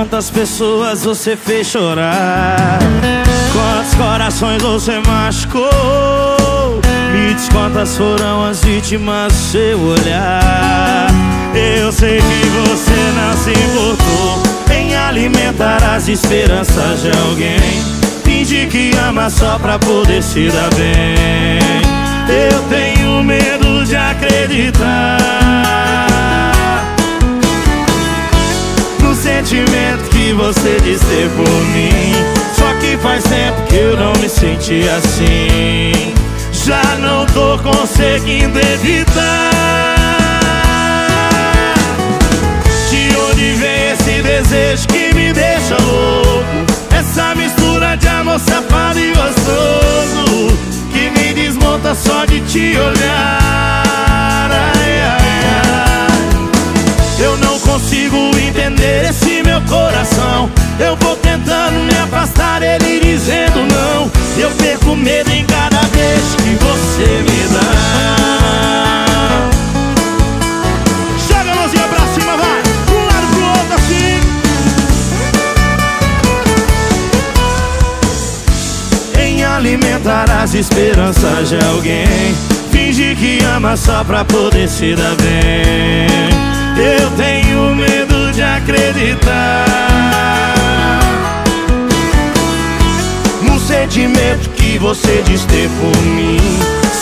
Quantas pessoas você fez chorar? Quantos corações você machucou? Me diz quantas foram as vítimas seu olhar. Eu sei que você não se importou em alimentar as esperanças de alguém. Finge que ama só pra poder se dar bem. Eu tenho medo de acreditar você diz ter por mim. Só que faz tempo que eu não me senti assim. Já não tô conseguindo evitar. De onde vem esse desejo que me deixa louco? Essa mistura de amor safado e gostoso que me desmonta só de te olhar. Alimentar as esperanças de alguém. Finge que ama só pra poder se dar bem. Eu tenho medo de acreditar No sentimento que você diz ter por mim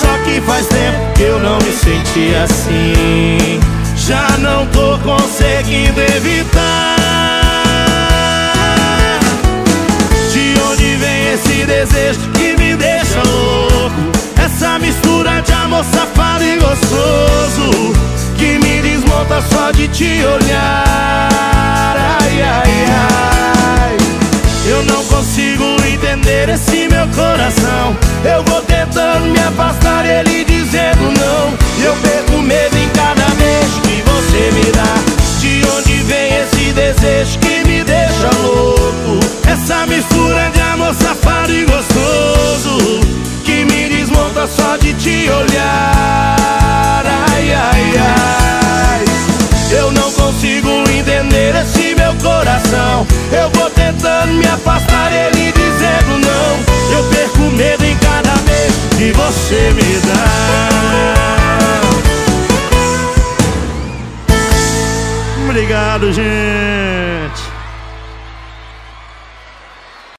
Só que faz tempo que eu não me senti assim Já não tô conseguindo evitar te olhar. Ai, ai, ai. Eu não consigo entender esse meu coração. Eu vou tentando me afastar ele dizendo não. Eu perco medo em cada beijo que você me dá. De onde vem esse desejo que me deixa louco? Essa mistura de amor safado e gostoso você me dá. Obrigado, gente.